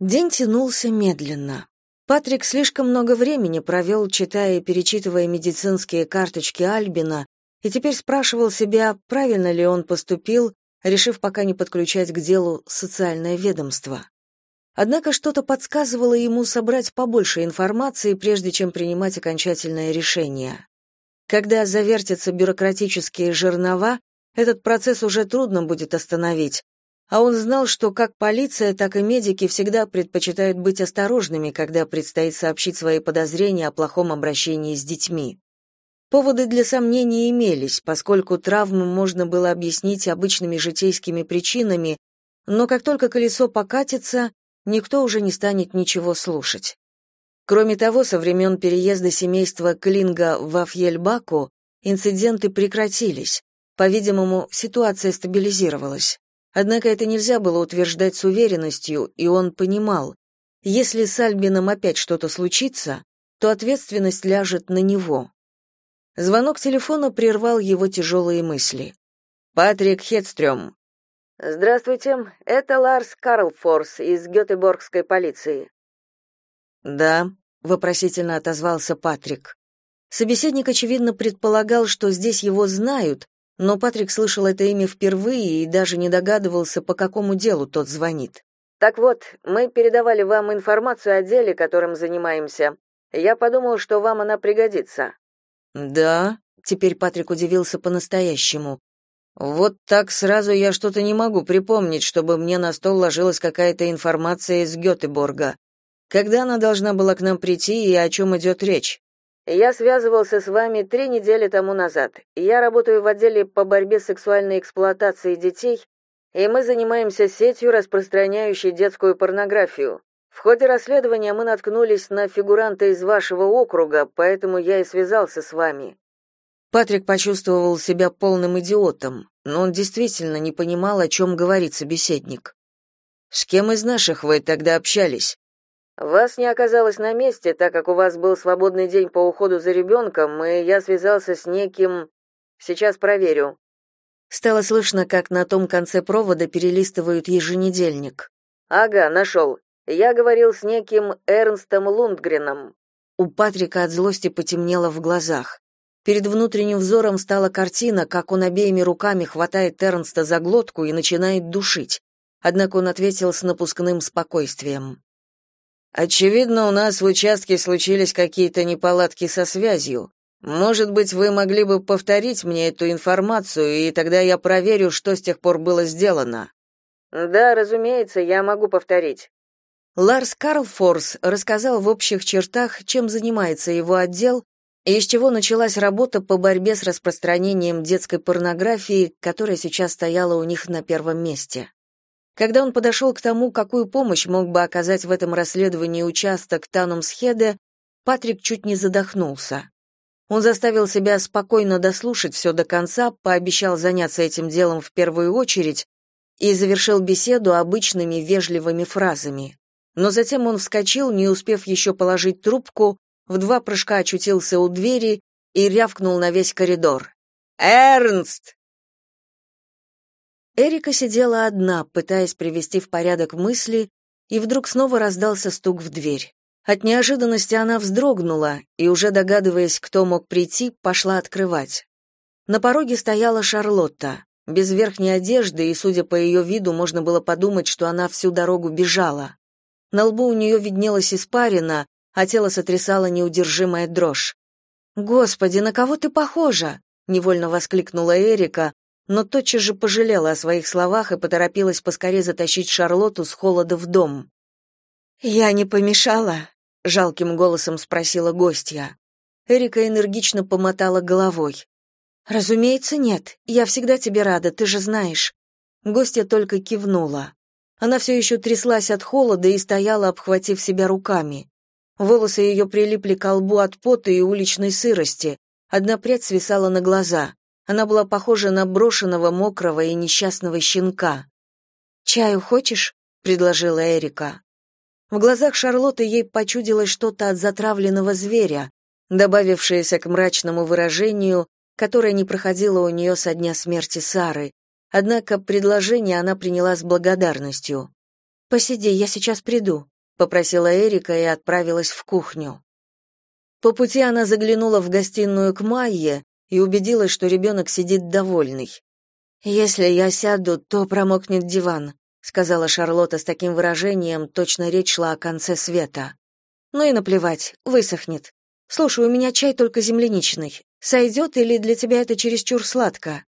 День тянулся медленно. Патрик слишком много времени провел, читая и перечитывая медицинские карточки Альбина, и теперь спрашивал себя, правильно ли он поступил, решив пока не подключать к делу социальное ведомство. Однако что-то подсказывало ему собрать побольше информации, прежде чем принимать окончательное решение. Когда завертятся бюрократические жернова, этот процесс уже трудно будет остановить, а он знал, что как полиция, так и медики всегда предпочитают быть осторожными, когда предстоит сообщить свои подозрения о плохом обращении с детьми. Поводы для сомнений имелись, поскольку травмы можно было объяснить обычными житейскими причинами, но как только колесо покатится, никто уже не станет ничего слушать. Кроме того, со времен переезда семейства Клинга в Афьельбаку инциденты прекратились. По-видимому, ситуация стабилизировалась. Однако это нельзя было утверждать с уверенностью, и он понимал, если с Альбином опять что-то случится, то ответственность ляжет на него. Звонок телефона прервал его тяжелые мысли. «Патрик Хедстрём». «Здравствуйте, это Ларс Карлфорс из Гётеборгской полиции». «Да», — вопросительно отозвался Патрик. Собеседник, очевидно, предполагал, что здесь его знают, но Патрик слышал это имя впервые и даже не догадывался, по какому делу тот звонит. Так вот, мы передавали вам информацию о деле, которым занимаемся. Я подумал, что вам она пригодится. Да, теперь Патрик удивился по-настоящему. Вот так сразу я что-то не могу припомнить, чтобы мне на стол ложилась какая-то информация из Гётеборга. Когда она должна была к нам прийти и о чем идет речь? Я связывался с вами три недели тому назад. Я работаю в отделе по борьбе с сексуальной эксплуатацией детей, и мы занимаемся сетью, распространяющей детскую порнографию. В ходе расследования мы наткнулись на фигуранта из вашего округа, поэтому я и связался с вами. Патрик почувствовал себя полным идиотом, но он действительно не понимал, о чем говорит собеседник. С кем из наших вы тогда общались? Вас не оказалось на месте, так как у вас был свободный день по уходу за ребенком, и я связался с неким... Сейчас проверю. Стало слышно, как на том конце провода перелистывают еженедельник. Ага, нашел. Я говорил с неким Эрнстом Лундгреном. У Патрика от злости потемнело в глазах. Перед внутренним взором стала картина, как он обеими руками хватает Эрнста за глотку и начинает душить. Однако он ответил с напускным спокойствием. Очевидно, у нас в участке случились какие-то неполадки со связью. Может быть, вы могли бы повторить мне эту информацию, и тогда я проверю, что с тех пор было сделано. Да, разумеется, я могу повторить. Ларс Карлфорс рассказал в общих чертах, чем занимается его отдел и из чего началась работа по борьбе с распространением детской порнографии, которая сейчас стояла у них на первом месте. Когда он подошел к тому, какую помощь мог бы оказать в этом расследовании участок Танумсхеде, Патрик чуть не задохнулся. Он заставил себя спокойно дослушать все до конца, пообещал заняться этим делом в первую очередь и завершил беседу обычными вежливыми фразами. Но затем он вскочил, не успев еще положить трубку, в два прыжка очутился у двери и рявкнул на весь коридор. «Эрнст!» Эрика сидела одна, пытаясь привести в порядок мысли, и вдруг снова раздался стук в дверь. От неожиданности она вздрогнула и, уже догадываясь, кто мог прийти, пошла открывать. На пороге стояла Шарлотта, без верхней одежды, и, судя по ее виду, можно было подумать, что она всю дорогу бежала. На лбу у нее виднелась испарина, а тело сотрясало неудержимая дрожь. «Господи, на кого ты похожа?» — невольно воскликнула Эрика, но тотчас же пожалела о своих словах и поторопилась поскорее затащить Шарлотту с холода в дом. «Я не помешала?» — жалким голосом спросила гостья. Эрика энергично помотала головой. «Разумеется, нет. Я всегда тебе рада, ты же знаешь». Гостья только кивнула. Она все еще тряслась от холода и стояла, обхватив себя руками. Волосы ее прилипли к лбу от пота и уличной сырости, одна прядь свисала на глаза. Она была похожа на брошенного, мокрого и несчастного щенка. «Чаю хочешь?» — предложила Эрика. В глазах Шарлотты ей почудилось что-то от затравленного зверя, добавившееся к мрачному выражению, которое не проходило у нее со дня смерти Сары. Однако предложение она приняла с благодарностью. «Посиди, я сейчас приду», — попросила Эрика и отправилась в кухню. По пути она заглянула в гостиную к Майе и убедилась, что ребенок сидит довольный. «Если я сяду, то промокнет диван», — сказала Шарлотта с таким выражением, точно речь шла о конце света. «Ну и наплевать, высохнет. Слушай, у меня чай только земляничный. Сойдет или для тебя это чересчур сладко?»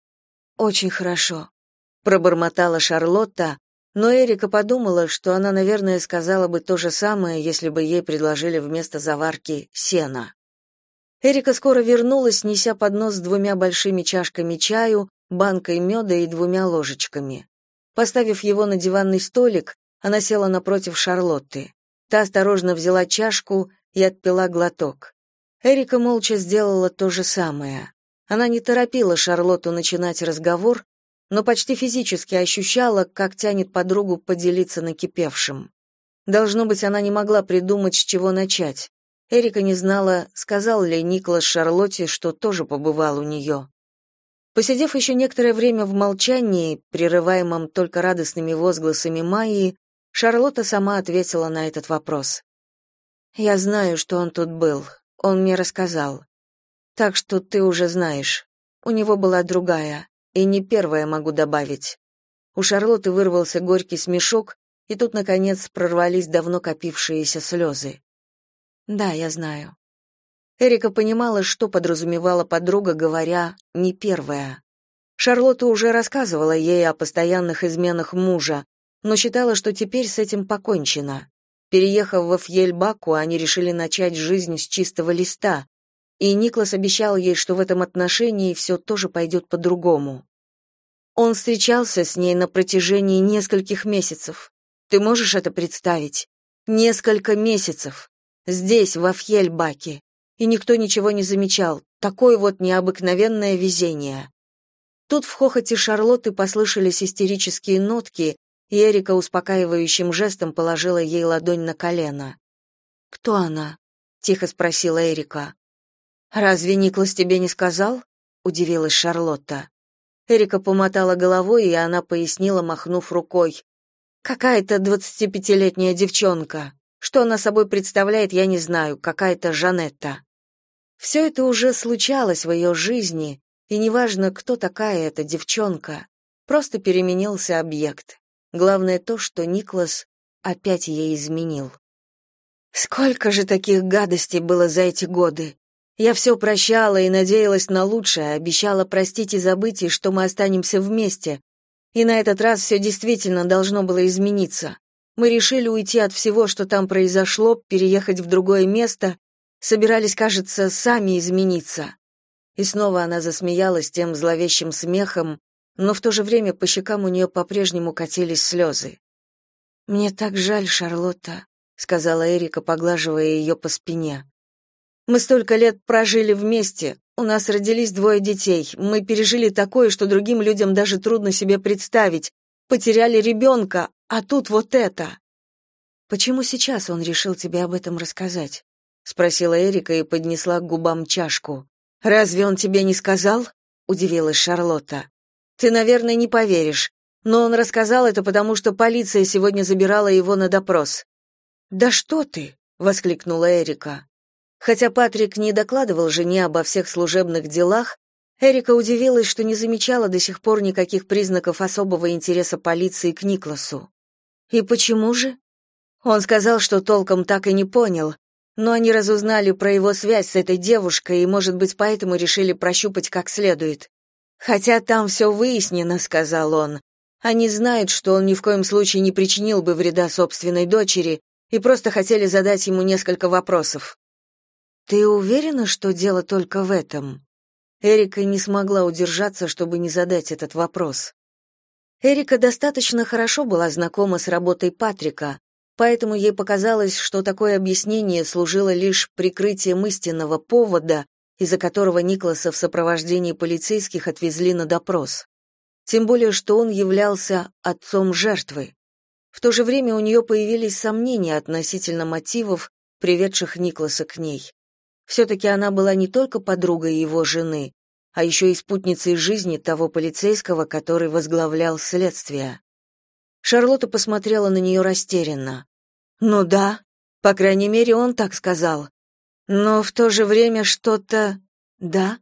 «Очень хорошо», — пробормотала Шарлотта, но Эрика подумала, что она, наверное, сказала бы то же самое, если бы ей предложили вместо заварки сена. Эрика скоро вернулась, неся поднос с двумя большими чашками чаю, банкой меда и двумя ложечками. Поставив его на диванный столик, она села напротив Шарлотты. Та осторожно взяла чашку и отпила глоток. Эрика молча сделала то же самое. Она не торопила Шарлотту начинать разговор, но почти физически ощущала, как тянет подругу поделиться накипевшим. Должно быть, она не могла придумать, с чего начать. Эрика не знала, сказал ли Николас Шарлотте, что тоже побывал у нее. Посидев еще некоторое время в молчании, прерываемом только радостными возгласами Майи, Шарлотта сама ответила на этот вопрос. «Я знаю, что он тут был. Он мне рассказал. Так что ты уже знаешь. У него была другая. И не первая могу добавить. У Шарлотты вырвался горький смешок, и тут, наконец, прорвались давно копившиеся слезы. «Да, я знаю». Эрика понимала, что подразумевала подруга, говоря «не первая». Шарлотта уже рассказывала ей о постоянных изменах мужа, но считала, что теперь с этим покончено. Переехав во Фьельбаку, они решили начать жизнь с чистого листа, и Никлас обещал ей, что в этом отношении все тоже пойдет по-другому. Он встречался с ней на протяжении нескольких месяцев. Ты можешь это представить? Несколько месяцев. Здесь, во Фьельбаке. И никто ничего не замечал. Такое вот необыкновенное везение. Тут в хохоте Шарлотты послышались истерические нотки, и Эрика успокаивающим жестом положила ей ладонь на колено. «Кто она?» — тихо спросила Эрика. «Разве Никлас тебе не сказал?» — удивилась Шарлотта. Эрика помотала головой, и она пояснила, махнув рукой. «Какая-то двадцатипятилетняя девчонка. Что она собой представляет, я не знаю, какая-то Жанетта». Все это уже случалось в ее жизни, и неважно, кто такая эта девчонка, просто переменился объект. Главное то, что Никлас опять ей изменил. Сколько же таких гадостей было за эти годы? Я все прощала и надеялась на лучшее, обещала простить и забыть, и что мы останемся вместе. И на этот раз все действительно должно было измениться. Мы решили уйти от всего, что там произошло, переехать в другое место, собирались, кажется, сами измениться. И снова она засмеялась тем зловещим смехом, но в то же время по щекам у нее по-прежнему катились слезы. «Мне так жаль, Шарлотта», — сказала Эрика, поглаживая ее по спине. Мы столько лет прожили вместе, у нас родились двое детей, мы пережили такое, что другим людям даже трудно себе представить. Потеряли ребенка, а тут вот это. Почему сейчас он решил тебе об этом рассказать? спросила Эрика и поднесла к губам чашку. Разве он тебе не сказал? удивилась Шарлотта. Ты, наверное, не поверишь, но он рассказал это потому, что полиция сегодня забирала его на допрос. Да что ты? воскликнула Эрика. Хотя Патрик не докладывал жене обо всех служебных делах, Эрика удивилась, что не замечала до сих пор никаких признаков особого интереса полиции к Никласу. И почему же? Он сказал, что толком так и не понял, но они разузнали про его связь с этой девушкой и, может быть, поэтому решили прощупать как следует. Хотя там все выяснено, сказал он. Они знают, что он ни в коем случае не причинил бы вреда собственной дочери и просто хотели задать ему несколько вопросов. Ты уверена, что дело только в этом? Эрика не смогла удержаться, чтобы не задать этот вопрос. Эрика достаточно хорошо была знакома с работой Патрика, поэтому ей показалось, что такое объяснение служило лишь прикрытием истинного повода, из-за которого Никласа в сопровождении полицейских отвезли на допрос. Тем более, что он являлся отцом жертвы. В то же время у нее появились сомнения относительно мотивов, приведших Никласа к ней. Все-таки она была не только подругой его жены, а еще и спутницей жизни того полицейского, который возглавлял следствие. Шарлотта посмотрела на нее растерянно. «Ну да, по крайней мере, он так сказал. Но в то же время что-то... Да?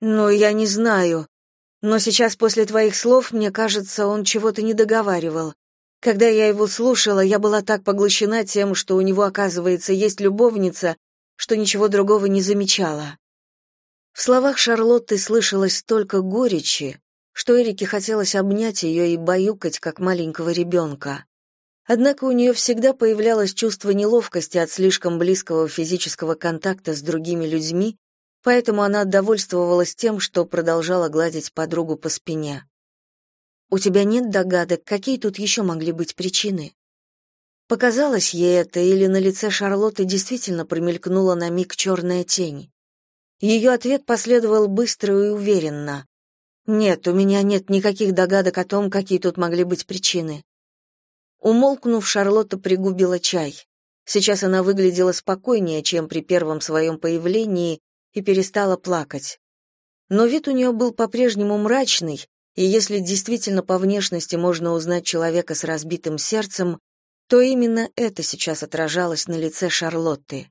Ну, я не знаю. Но сейчас после твоих слов, мне кажется, он чего-то не договаривал. Когда я его слушала, я была так поглощена тем, что у него, оказывается, есть любовница, что ничего другого не замечала. В словах Шарлотты слышалось столько горечи, что Эрике хотелось обнять ее и баюкать, как маленького ребенка. Однако у нее всегда появлялось чувство неловкости от слишком близкого физического контакта с другими людьми, поэтому она довольствовалась тем, что продолжала гладить подругу по спине. «У тебя нет догадок, какие тут еще могли быть причины?» Показалось ей это, или на лице Шарлотты действительно промелькнула на миг черная тень. Ее ответ последовал быстро и уверенно. «Нет, у меня нет никаких догадок о том, какие тут могли быть причины. Умолкнув, Шарлотта пригубила чай. Сейчас она выглядела спокойнее, чем при первом своем появлении, и перестала плакать. Но вид у нее был по-прежнему мрачный, и если действительно по внешности можно узнать человека с разбитым сердцем, то именно это сейчас отражалось на лице Шарлотты.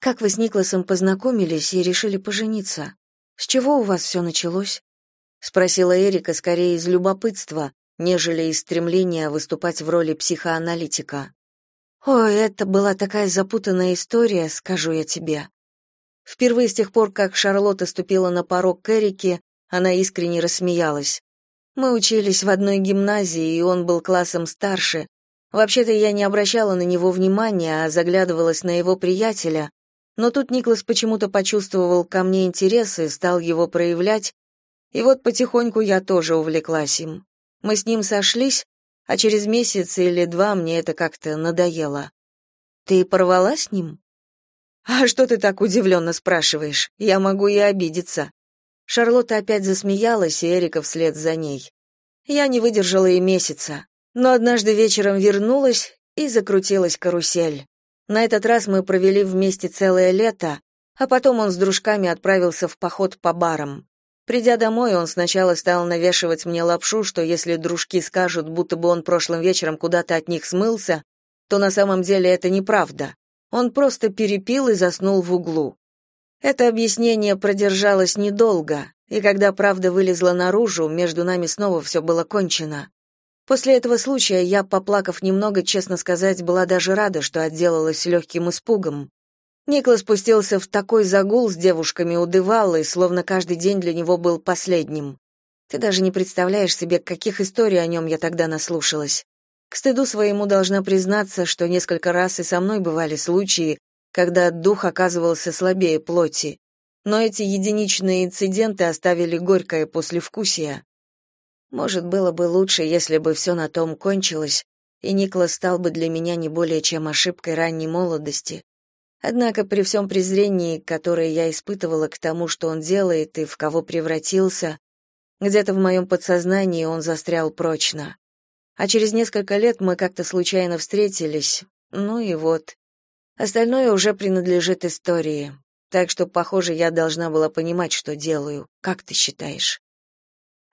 «Как вы с Никласом познакомились и решили пожениться? С чего у вас все началось?» — спросила Эрика скорее из любопытства, нежели из стремления выступать в роли психоаналитика. Ой, это была такая запутанная история, скажу я тебе. Впервые с тех пор, как Шарлотта ступила на порог к Эрике, она искренне рассмеялась. Мы учились в одной гимназии, и он был классом старше. Вообще-то я не обращала на него внимания, а заглядывалась на его приятеля, но тут Никлас почему-то почувствовал ко мне интерес и стал его проявлять, и вот потихоньку я тоже увлеклась им. Мы с ним сошлись, а через месяц или два мне это как-то надоело. Ты порвала с ним? А что ты так удивленно спрашиваешь? Я могу и обидеться. Шарлотта опять засмеялась, и Эрика вслед за ней. Я не выдержала и месяца, но однажды вечером вернулась и закрутилась карусель. На этот раз мы провели вместе целое лето, а потом он с дружками отправился в поход по барам. Придя домой, он сначала стал навешивать мне лапшу, что если дружки скажут, будто бы он прошлым вечером куда-то от них смылся, то на самом деле это неправда. Он просто перепил и заснул в углу. Это объяснение продержалось недолго, и когда правда вылезла наружу, между нами снова все было кончено. После этого случая я, поплакав немного, честно сказать, была даже рада, что отделалась легким испугом. Николас спустился в такой загул с девушками у Деваллы, словно каждый день для него был последним. Ты даже не представляешь себе, каких историй о нем я тогда наслушалась. К стыду своему должна признаться, что несколько раз и со мной бывали случаи, когда дух оказывался слабее плоти. Но эти единичные инциденты оставили горькое послевкусие. Может, было бы лучше, если бы все на том кончилось, и Николас стал бы для меня не более чем ошибкой ранней молодости, Однако при всем презрении, которое я испытывала к тому, что он делает и в кого превратился, где-то в моем подсознании он застрял прочно. А через несколько лет мы как-то случайно встретились, ну и вот. Остальное уже принадлежит истории. Так что, похоже, я должна была понимать, что делаю. Как ты считаешь?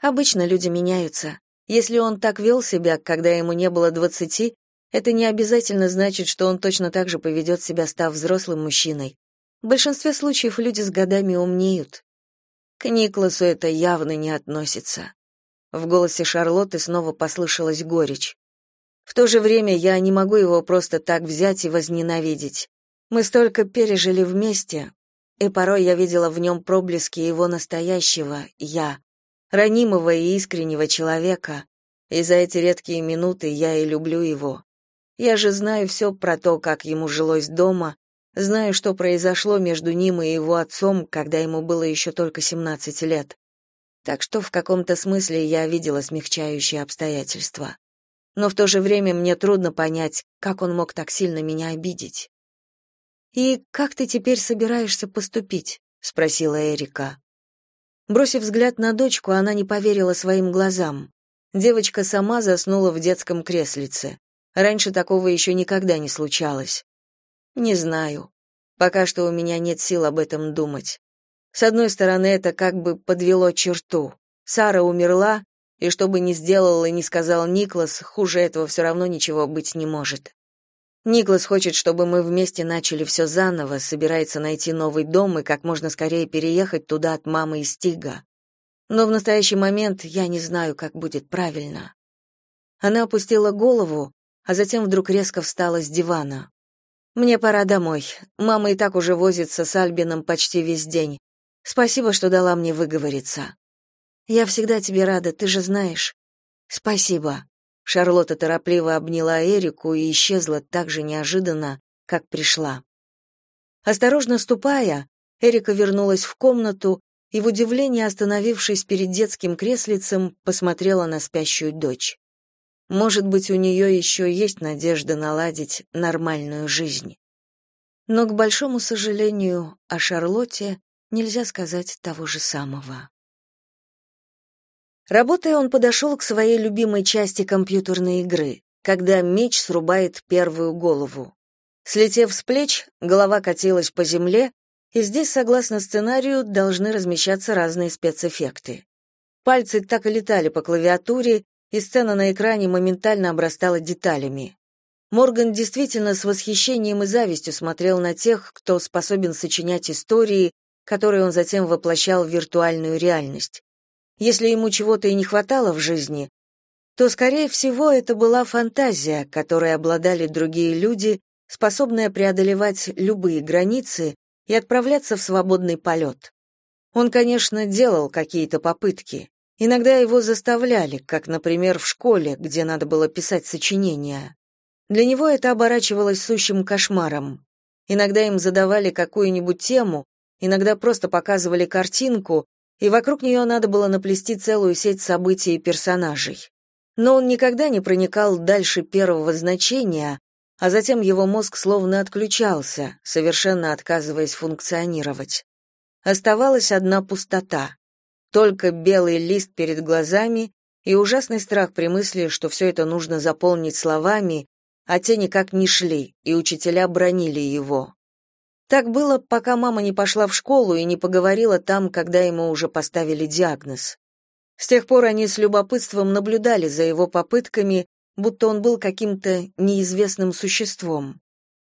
Обычно люди меняются. Если он так вел себя, когда ему не было двадцати, это не обязательно значит, что он точно так же поведет себя, став взрослым мужчиной. В большинстве случаев люди с годами умнеют. К Никласу это явно не относится. В голосе Шарлотты снова послышалась горечь. В то же время я не могу его просто так взять и возненавидеть. Мы столько пережили вместе, и порой я видела в нем проблески его настоящего «я», ранимого и искреннего человека, и за эти редкие минуты я и люблю его. Я же знаю все про то, как ему жилось дома, знаю, что произошло между ним и его отцом, когда ему было еще только 17 лет. Так что в каком-то смысле я видела смягчающие обстоятельства. Но в то же время мне трудно понять, как он мог так сильно меня обидеть. «И как ты теперь собираешься поступить?» — спросила Эрика. Бросив взгляд на дочку, она не поверила своим глазам. Девочка сама заснула в детском креслице. Раньше такого еще никогда не случалось. Не знаю. Пока что у меня нет сил об этом думать. С одной стороны, это как бы подвело черту. Сара умерла, и что бы ни сделал и ни сказал Никлас, хуже этого все равно ничего быть не может. Никлас хочет, чтобы мы вместе начали все заново, собирается найти новый дом и как можно скорее переехать туда от мамы и Стига. Но в настоящий момент я не знаю, как будет правильно. Она опустила голову, а затем вдруг резко встала с дивана. Мне пора домой. Мама и так уже возится с Альбином почти весь день. Спасибо, что дала мне выговориться. Я всегда тебе рада, ты же знаешь. Спасибо. Шарлотта торопливо обняла Эрику и исчезла так же неожиданно, как пришла. Осторожно ступая, Эрика вернулась в комнату и в удивлении, остановившись перед детским креслицем, посмотрела на спящую дочь. Может быть, у нее еще есть надежда наладить нормальную жизнь. Но, к большому сожалению, о Шарлотте нельзя сказать того же самого. Работая, он подошел к своей любимой части компьютерной игры, когда меч срубает первую голову. Слетев с плеч, голова катилась по земле, и здесь, согласно сценарию, должны размещаться разные спецэффекты. Пальцы так и летали по клавиатуре, и сцена на экране моментально обрастала деталями. Морган действительно с восхищением и завистью смотрел на тех, кто способен сочинять истории, которые он затем воплощал в виртуальную реальность. Если ему чего-то и не хватало в жизни, то, скорее всего, это была фантазия, которой обладали другие люди, способная преодолевать любые границы и отправляться в свободный полет. Он, конечно, делал какие-то попытки. Иногда его заставляли, как, например, в школе, где надо было писать сочинения. Для него это оборачивалось сущим кошмаром. Иногда им задавали какую-нибудь тему, иногда просто показывали картинку, и вокруг нее надо было наплести целую сеть событий и персонажей. Но он никогда не проникал дальше первого значения, а затем его мозг словно отключался, совершенно отказываясь функционировать. Оставалась одна пустота. Только белый лист перед глазами и ужасный страх при мысли, что все это нужно заполнить словами, а те никак не шли, и учителя бронили его. Так было, пока мама не пошла в школу и не поговорила там, когда ему уже поставили диагноз. С тех пор они с любопытством наблюдали за его попытками, будто он был каким-то неизвестным существом.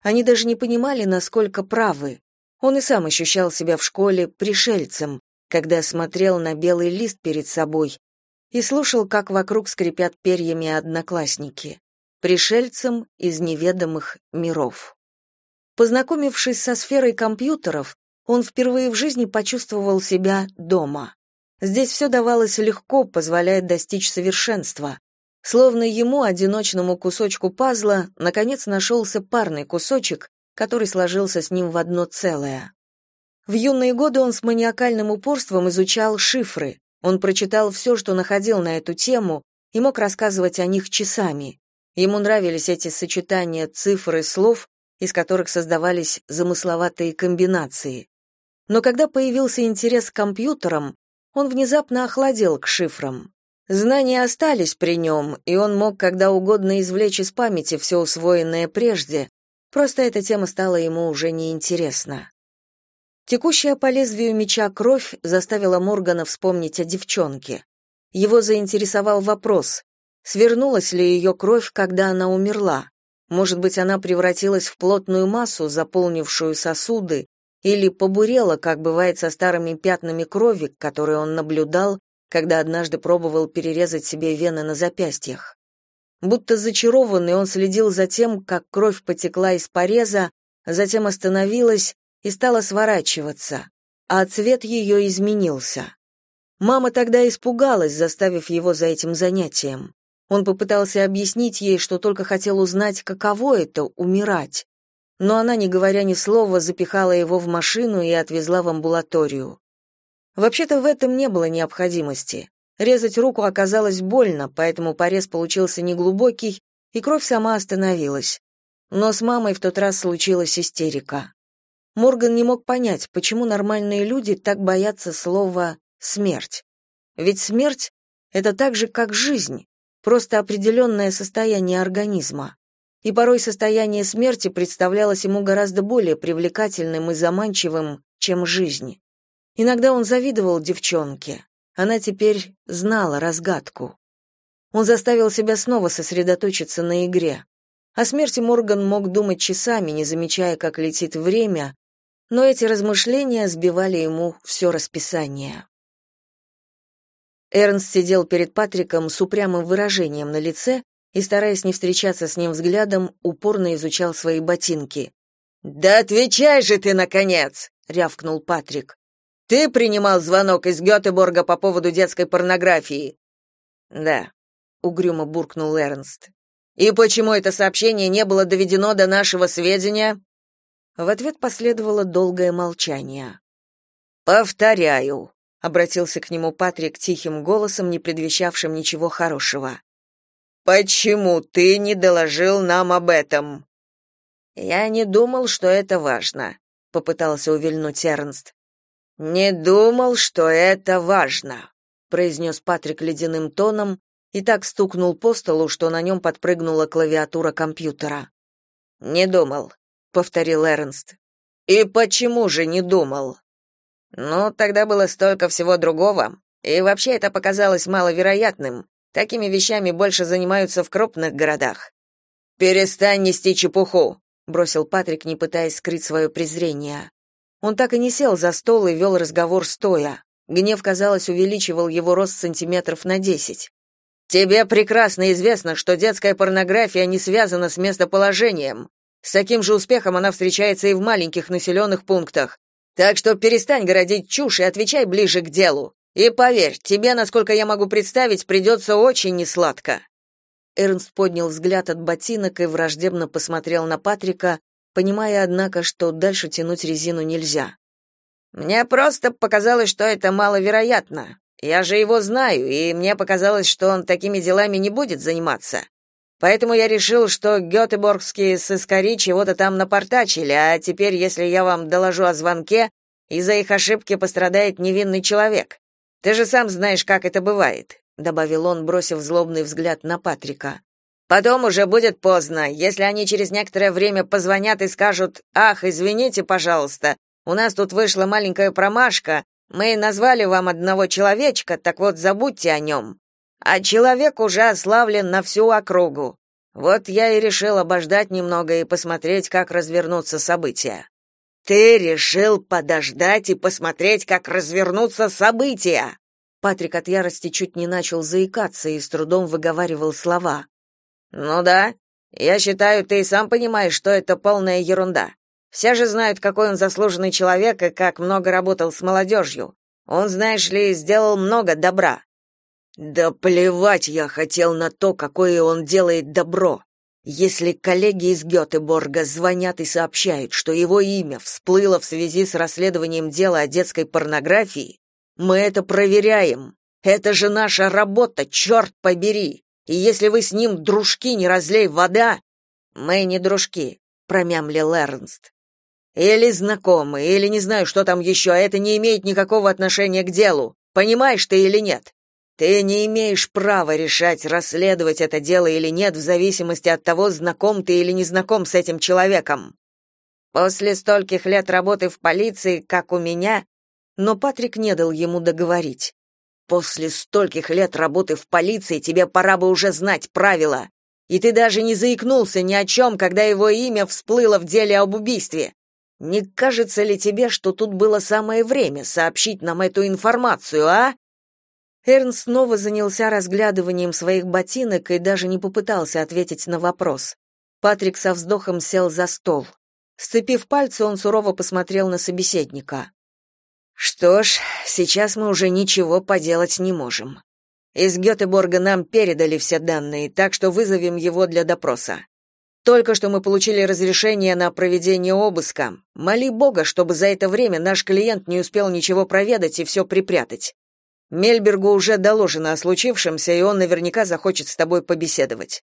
Они даже не понимали, насколько правы. Он и сам ощущал себя в школе пришельцем, когда смотрел на белый лист перед собой и слушал, как вокруг скрипят перьями одноклассники. Пришельцем из неведомых миров. Познакомившись со сферой компьютеров, он впервые в жизни почувствовал себя дома. Здесь все давалось легко, позволяя достичь совершенства. Словно ему, одиночному кусочку пазла, наконец нашелся парный кусочек, который сложился с ним в одно целое. В юные годы он с маниакальным упорством изучал шифры. Он прочитал все, что находил на эту тему, и мог рассказывать о них часами. Ему нравились эти сочетания цифр и слов, из которых создавались замысловатые комбинации. Но когда появился интерес к компьютерам, он внезапно охладел к шифрам. Знания остались при нем, и он мог когда угодно извлечь из памяти все усвоенное прежде, просто эта тема стала ему уже неинтересна. Текущая по лезвию меча кровь заставила Моргана вспомнить о девчонке. Его заинтересовал вопрос, свернулась ли ее кровь, когда она умерла. Может быть, она превратилась в плотную массу, заполнившую сосуды, или побурела, как бывает со старыми пятнами крови, которые он наблюдал, когда однажды пробовал перерезать себе вены на запястьях. Будто зачарованный, он следил за тем, как кровь потекла из пореза, затем остановилась и стала сворачиваться, а цвет ее изменился. Мама тогда испугалась, заставив его за этим занятием. Он попытался объяснить ей, что только хотел узнать, каково это — умирать. Но она, не говоря ни слова, запихала его в машину и отвезла в амбулаторию. Вообще-то в этом не было необходимости. Резать руку оказалось больно, поэтому порез получился неглубокий, и кровь сама остановилась. Но с мамой в тот раз случилась истерика. Морган не мог понять, почему нормальные люди так боятся слова «смерть». Ведь смерть — это так же, как жизнь просто определенное состояние организма. И порой состояние смерти представлялось ему гораздо более привлекательным и заманчивым, чем жизнь. Иногда он завидовал девчонке. она теперь знала разгадку. Он заставил себя снова сосредоточиться на игре. О смерти Морган мог думать часами, не замечая, как летит время, но эти размышления сбивали ему все расписание. Эрнст сидел перед Патриком с упрямым выражением на лице и, стараясь не встречаться с ним взглядом, упорно изучал свои ботинки. «Да отвечай же ты, наконец!» — рявкнул Патрик. «Ты принимал звонок из Гетеборга по поводу детской порнографии?» «Да», — угрюмо буркнул Эрнст. «И почему это сообщение не было доведено до нашего сведения?» В ответ последовало долгое молчание. «Повторяю», — обратился к нему Патрик тихим голосом, не предвещавшим ничего хорошего. «Почему ты не доложил нам об этом?» «Я не думал, что это важно», — попытался увильнуть Эрнст. «Не думал, что это важно», — произнес Патрик ледяным тоном, и так стукнул по столу, что на нем подпрыгнула клавиатура компьютера. «Не думал», — повторил Эрнст. «И почему же не думал?» «Ну, тогда было столько всего другого, и вообще это показалось маловероятным. Такими вещами больше занимаются в крупных городах». «Перестань нести чепуху», — бросил Патрик, не пытаясь скрыть свое презрение. Он так и не сел за стол и вел разговор стоя. Гнев, казалось, увеличивал его рост сантиметров на десять. Тебе прекрасно известно, что детская порнография не связана с местоположением. С таким же успехом она встречается и в маленьких населенных пунктах. Так что перестань городить чушь и отвечай ближе к делу. И поверь, тебе, насколько я могу представить, придется очень несладко. Эрнст поднял взгляд от ботинок и враждебно посмотрел на Патрика, понимая, однако, что дальше тянуть резину нельзя. Мне просто показалось, что это маловероятно. Я же его знаю, и мне показалось, что он такими делами не будет заниматься. Поэтому я решил, что гётеборгские сыскари чего-то там напортачили, а теперь, если я вам доложу о звонке, из-за их ошибки пострадает невинный человек. Ты же сам знаешь, как это бывает, добавил он, бросив злобный взгляд на Патрика. Потом уже будет поздно, если они через некоторое время позвонят и скажут: "Ах, извините, пожалуйста, у нас тут вышла маленькая промашка, мы назвали вам одного человечка, так вот забудьте о нем. А человек уже ославлен на всю округу. Вот я и решил обождать немного и посмотреть, как развернутся события. Ты решил подождать и посмотреть, как развернутся события. Патрик от ярости чуть не начал заикаться и с трудом выговаривал слова. Ну да, я считаю, ты и сам понимаешь, что это полная ерунда. Все же знают, какой он заслуженный человек и как много работал с молодежью. Он, знаешь ли, сделал много добра. Да плевать я хотел на то, какое он делает добро. Если коллеги из Гётеборга звонят и сообщают, что его имя всплыло в связи с расследованием дела о детской порнографии, мы это проверяем. Это же наша работа, черт побери. И если вы с ним дружки, не разлей вода. Мы не дружки, промямлил Эрнст. Или знакомые, или не знаю, что там еще, а это не имеет никакого отношения к делу. Понимаешь ты или нет? Ты не имеешь права решать, расследовать это дело или нет, в зависимости от того, знаком ты или не знаком с этим человеком. После стольких лет работы в полиции, как у меня, но Патрик не дал ему договорить. После стольких лет работы в полиции тебе пора бы уже знать правила. И ты даже не заикнулся ни о чем, когда его имя всплыло в деле об убийстве. Не кажется ли тебе, что тут было самое время сообщить нам эту информацию, а? Эрн снова занялся разглядыванием своих ботинок и даже не попытался ответить на вопрос. Патрик со вздохом сел за стол. Сцепив пальцы, он сурово посмотрел на собеседника. Что ж, сейчас мы уже ничего поделать не можем. Из Гётеборга нам передали все данные, так что вызовем его для допроса. Только что мы получили разрешение на проведение обыска. Моли Бога, чтобы за это время наш клиент не успел ничего проведать и все припрятать. Мельбергу уже доложено о случившемся, и он наверняка захочет с тобой побеседовать.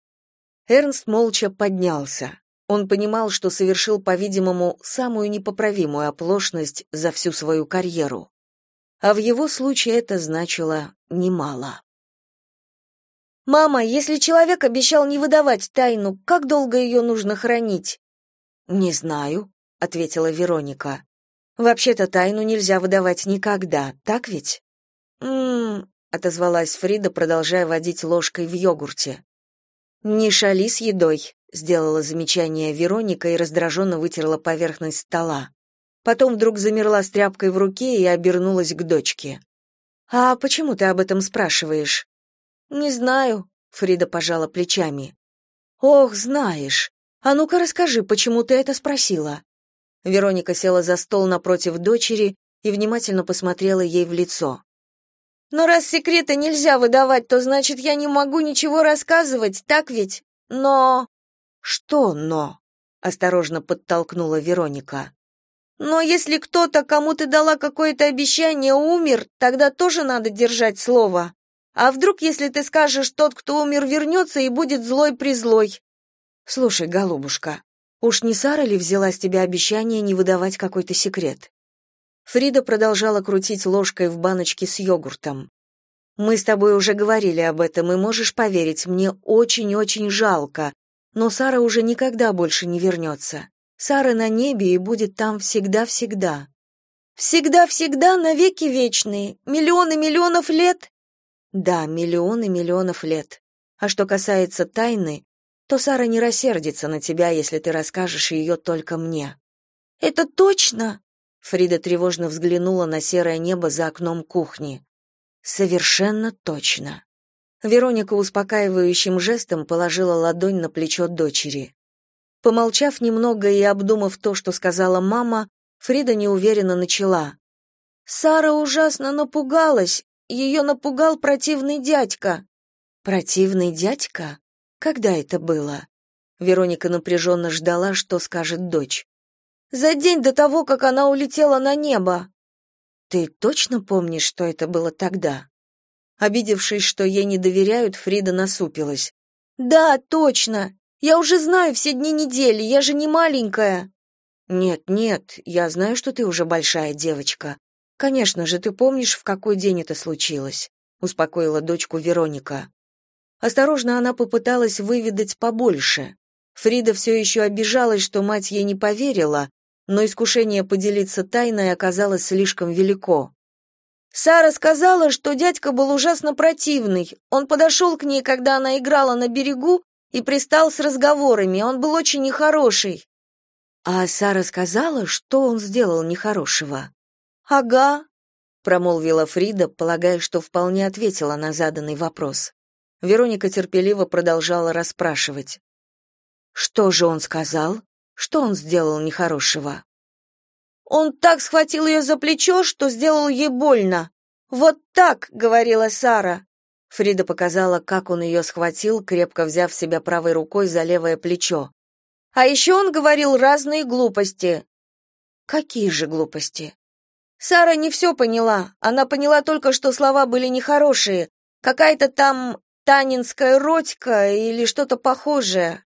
Эрнст молча поднялся. Он понимал, что совершил, по-видимому, самую непоправимую оплошность за всю свою карьеру. А в его случае это значило немало. Мама, если человек обещал не выдавать тайну, как долго ее нужно хранить? Не знаю, ответила Вероника. Вообще-то тайну нельзя выдавать никогда, так ведь? М-м, отозвалась Фрида, продолжая водить ложкой в йогурте. Не шали с едой, сделала замечание Вероника и раздраженно вытерла поверхность стола. Потом вдруг замерла с тряпкой в руке и обернулась к дочке. А почему ты об этом спрашиваешь? Не знаю, Фрида пожала плечами. Ох, знаешь. А ну-ка расскажи, почему ты это спросила? Вероника села за стол напротив дочери и внимательно посмотрела ей в лицо. Но раз секреты нельзя выдавать, то значит, я не могу ничего рассказывать, так ведь? Но Что но? осторожно подтолкнула Вероника. Но если кто-то, кому ты дала какое-то обещание, умер, тогда тоже надо держать слово. А вдруг, если ты скажешь, тот, кто умер, вернется и будет злой-призлой? Слушай, голубушка, уж не Сара ли взяла с тебя обещание не выдавать какой-то секрет? Фрида продолжала крутить ложкой в баночке с йогуртом. Мы с тобой уже говорили об этом, и можешь поверить, мне очень-очень жалко, но Сара уже никогда больше не вернется. Сара на небе и будет там всегда-всегда. Всегда-всегда, навеки вечные, миллионы миллионов лет? Да, миллионы миллионов лет. А что касается тайны, то Сара не рассердится на тебя, если ты расскажешь ее только мне. Это точно? Фрида тревожно взглянула на серое небо за окном кухни. Совершенно точно. Вероника успокаивающим жестом положила ладонь на плечо дочери. Помолчав немного и обдумав то, что сказала мама, Фрида неуверенно начала. «Сара ужасно напугалась. Ее напугал противный дядька». «Противный дядька? Когда это было?» Вероника напряженно ждала, что скажет дочь. «За день до того, как она улетела на небо». «Ты точно помнишь, что это было тогда?» Обидевшись, что ей не доверяют, Фрида насупилась. «Да, точно. Я уже знаю все дни недели, я же не маленькая. Нет, нет, я знаю, что ты уже большая девочка. Конечно же, ты помнишь, в какой день это случилось, успокоила дочку Вероника. Осторожно она попыталась выведать побольше. Фрида все еще обижалась, что мать ей не поверила, но искушение поделиться тайной оказалось слишком велико. Сара сказала, что дядька был ужасно противный. Он подошел к ней, когда она играла на берегу, и пристал с разговорами, он был очень нехороший. А Сара сказала, что он сделал нехорошего. Ага, промолвила Фрида, полагая, что вполне ответила на заданный вопрос. Вероника терпеливо продолжала расспрашивать. Что же он сказал? Что он сделал нехорошего? Он так схватил ее за плечо, что сделал ей больно. Вот так, говорила Сара. Фрида показала, как он ее схватил, крепко взяв себя правой рукой за левое плечо. А еще он говорил разные глупости. Какие же глупости? Сара не все поняла. Она поняла только, что слова были нехорошие. Какая-то там танинская родька или что-то похожее.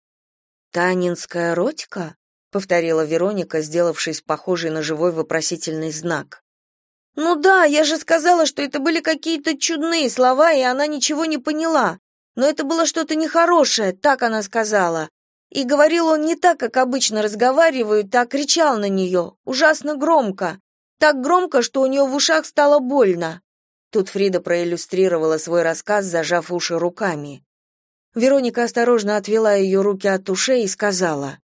Танинская родька? Повторила Вероника, сделавшись похожей на живой вопросительный знак. Ну да, я же сказала, что это были какие-то чудные слова, и она ничего не поняла. Но это было что-то нехорошее, так она сказала. И говорил он не так, как обычно разговаривают, а кричал на нее, ужасно громко. Так громко, что у нее в ушах стало больно. Тут Фрида проиллюстрировала свой рассказ, зажав уши руками. Вероника осторожно отвела ее руки от ушей и сказала: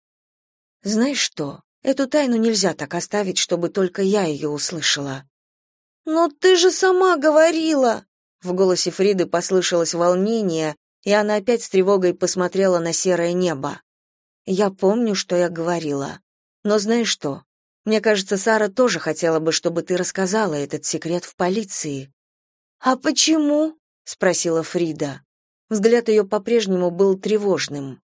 "Знаешь что? Эту тайну нельзя так оставить, чтобы только я ее услышала. «Но ты же сама говорила!» В голосе Фриды послышалось волнение, и она опять с тревогой посмотрела на серое небо. «Я помню, что я говорила. Но знаешь что? Мне кажется, Сара тоже хотела бы, чтобы ты рассказала этот секрет в полиции». «А почему?» — спросила Фрида. Взгляд ее по-прежнему был тревожным.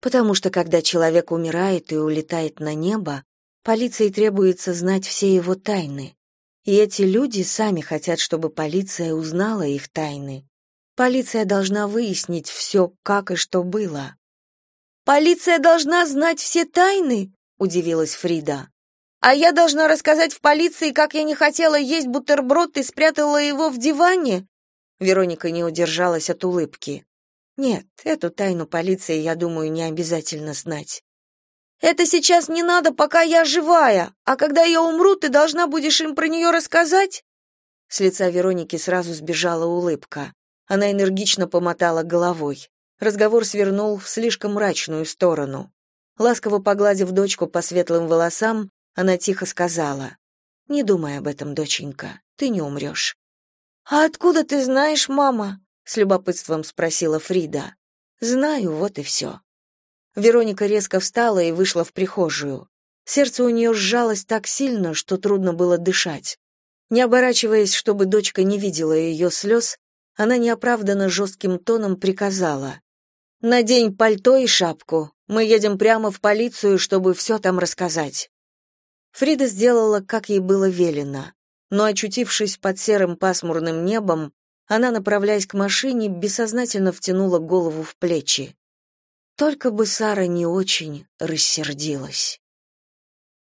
«Потому что, когда человек умирает и улетает на небо, полиции требуется знать все его тайны. И эти люди сами хотят, чтобы полиция узнала их тайны. Полиция должна выяснить все, как и что было. Полиция должна знать все тайны, удивилась Фрида. А я должна рассказать в полиции, как я не хотела есть бутерброд и спрятала его в диване? Вероника не удержалась от улыбки. Нет, эту тайну полиции, я думаю, не обязательно знать. Это сейчас не надо, пока я живая, а когда я умру, ты должна будешь им про нее рассказать? С лица Вероники сразу сбежала улыбка. Она энергично помотала головой. Разговор свернул в слишком мрачную сторону. Ласково погладив дочку по светлым волосам, она тихо сказала: "Не думай об этом, доченька. Ты не умрешь». «А откуда ты знаешь, мама?» — с любопытством спросила Фрида. «Знаю, вот и все». Вероника резко встала и вышла в прихожую. Сердце у нее сжалось так сильно, что трудно было дышать. Не оборачиваясь, чтобы дочка не видела ее слез, она неоправданно жестким тоном приказала. «Надень пальто и шапку. Мы едем прямо в полицию, чтобы все там рассказать». Фрида сделала, как ей было велено но, очутившись под серым пасмурным небом, она, направляясь к машине, бессознательно втянула голову в плечи. Только бы Сара не очень рассердилась.